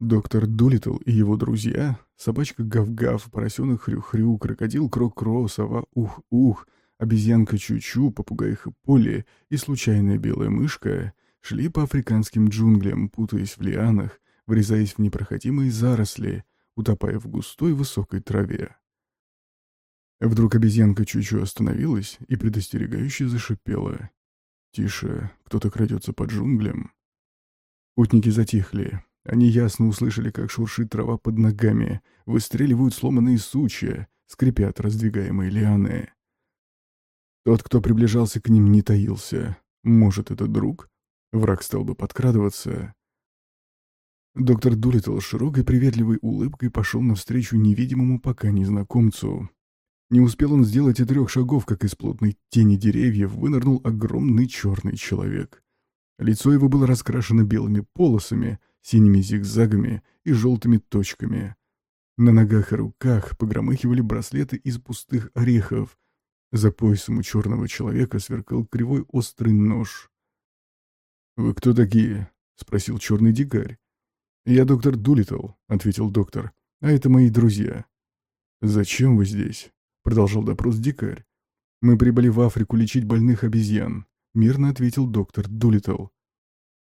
Доктор Дулитл и его друзья, собачка Гав-Гав, поросенок Хрю-Хрю, крокодил Крок-Кро, сова Ух-Ух, обезьянка Чу-Чу, попугай Хэполи и случайная белая мышка шли по африканским джунглям, путаясь в лианах, врезаясь в непроходимые заросли, утопая в густой высокой траве. Вдруг обезьянка Чу-Чу остановилась и предостерегающе зашипела. «Тише, кто-то крадется по джунглям». Путники затихли, они ясно услышали, как шуршит трава под ногами, выстреливают сломанные сучья, скрипят раздвигаемые лианы. Тот, кто приближался к ним, не таился. Может, это друг? Враг стал бы подкрадываться. Доктор Дулиттл широкой приветливой улыбкой пошел навстречу невидимому пока незнакомцу. Не успел он сделать и трех шагов, как из плотной тени деревьев вынырнул огромный черный человек. Лицо его было раскрашено белыми полосами, синими зигзагами и желтыми точками. На ногах и руках погромыхивали браслеты из пустых орехов. За поясом у черного человека сверкал кривой острый нож. «Вы кто такие?» — спросил черный дикарь. «Я доктор Дулитл», — ответил доктор. «А это мои друзья». «Зачем вы здесь?» — продолжал допрос дикарь. «Мы прибыли в Африку лечить больных обезьян», — мирно ответил доктор Дулитл.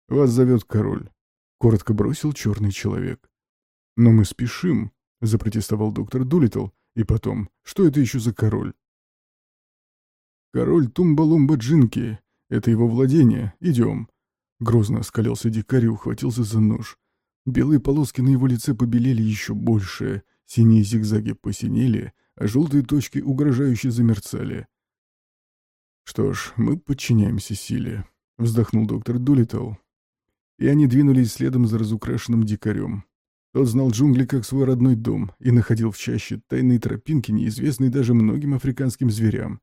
«Вас зовет король. — коротко бросил черный человек. «Но мы спешим», — запротестовал доктор Дулитл. «И потом, что это еще за король?» «Король Тумба-Лумба Джинки. Это его владение. Идем». Грозно оскалился дикарь и ухватился за нож. Белые полоски на его лице побелели еще больше, синие зигзаги посинели, а желтые точки угрожающе замерцали. «Что ж, мы подчиняемся силе», — вздохнул доктор Дулитл и они двинулись следом за разукрашенным дикарем. Тот знал джунгли как свой родной дом и находил в чаще тайные тропинки, неизвестные даже многим африканским зверям.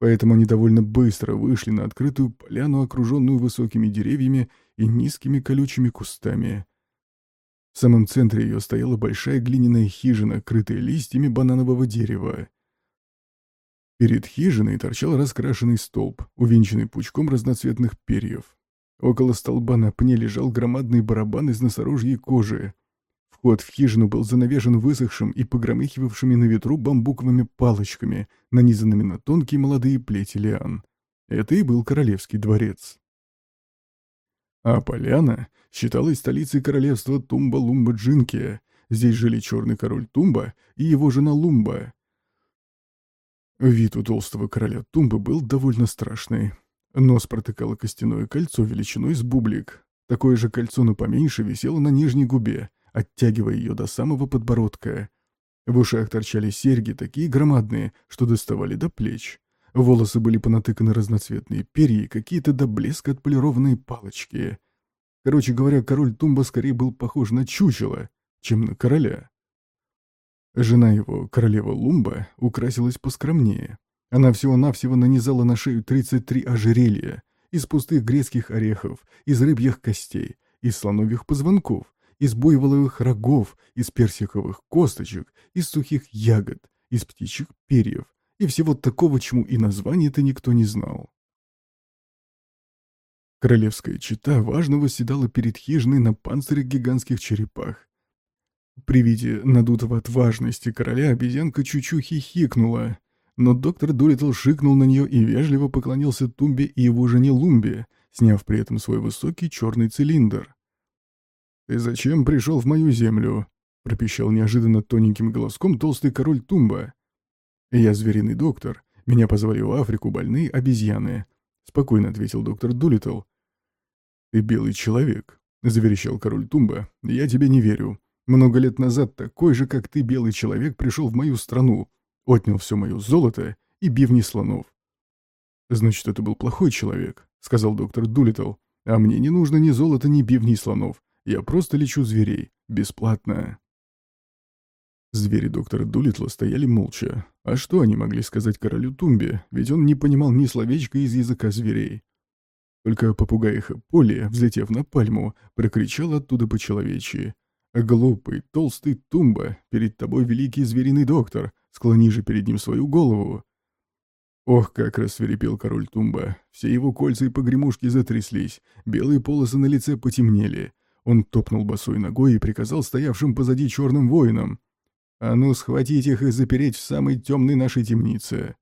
Поэтому они довольно быстро вышли на открытую поляну, окруженную высокими деревьями и низкими колючими кустами. В самом центре ее стояла большая глиняная хижина, крытая листьями бананового дерева. Перед хижиной торчал раскрашенный столб, увенчанный пучком разноцветных перьев. Около столба на пне лежал громадный барабан из носорожьей кожи. Вход в хижину был занавешен высохшим и погромыхивавшими на ветру бамбуковыми палочками, нанизанными на тонкие молодые плети лиан. Это и был королевский дворец. А поляна считалась столицей королевства Тумба-Лумба-Джинкия. Здесь жили черный король Тумба и его жена Лумба. Вид у толстого короля Тумбы был довольно страшный. Нос протыкало костяное кольцо величиной с бублик. Такое же кольцо, но поменьше, висело на нижней губе, оттягивая ее до самого подбородка. В ушах торчали серьги, такие громадные, что доставали до плеч. Волосы были понатыканы разноцветные перья какие-то до блеска отполированные палочки. Короче говоря, король Тумба скорее был похож на чучело, чем на короля. Жена его, королева Лумба, украсилась поскромнее. Она всего-навсего нанизала на шею 33 ожерелья из пустых грецких орехов, из рыбьих костей, из слоновьих позвонков, из буйволовых рогов, из персиковых косточек, из сухих ягод, из птичьих перьев и всего такого, чему и название-то никто не знал. Королевская чита важно восседала перед хижиной на панцире гигантских черепах. При виде надутого от важности короля обезьянка чуть-чуть хихикнула — но доктор Дулитл шикнул на нее и вежливо поклонился Тумбе и его жене Лумбе, сняв при этом свой высокий черный цилиндр. «Ты зачем пришел в мою землю?» — пропищал неожиданно тоненьким голоском толстый король Тумба. «Я звериный доктор. Меня позвали в Африку больные обезьяны», — спокойно ответил доктор Дулитл. «Ты белый человек», — заверещал король Тумба. «Я тебе не верю. Много лет назад такой же, как ты, белый человек, пришел в мою страну, отнял все мое золото и бивни слонов. «Значит, это был плохой человек», — сказал доктор Дулитл. «А мне не нужно ни золота, ни бивней слонов. Я просто лечу зверей. Бесплатно». Звери доктора Дулитла стояли молча. А что они могли сказать королю Тумбе, ведь он не понимал ни словечка из языка зверей. Только попугаиха Полли, взлетев на пальму, прокричал оттуда по-человечьи. «Глупый, толстый Тумба, перед тобой великий звериный доктор, Склони же перед ним свою голову. Ох, как рассверепел король Тумба. Все его кольца и погремушки затряслись, белые полосы на лице потемнели. Он топнул босой ногой и приказал стоявшим позади черным воинам. «А ну, схватить их и запереть в самой темной нашей темнице!»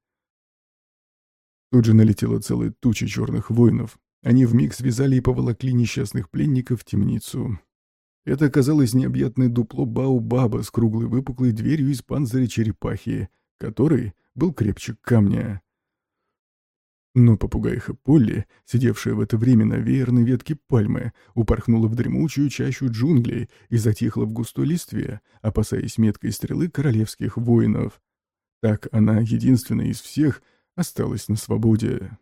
Тут же налетела целая туча черных воинов. Они вмиг связали и поволокли несчастных пленников в темницу. Это оказалось необъятное дупло Баобаба с круглой выпуклой дверью из панциря черепахи, который был крепче камня. Но попугайха Полли, сидевшая в это время на веерной ветке пальмы, упорхнула в дремучую чащу джунглей и затихла в густой листве, опасаясь меткой стрелы королевских воинов. Так она, единственная из всех, осталась на свободе.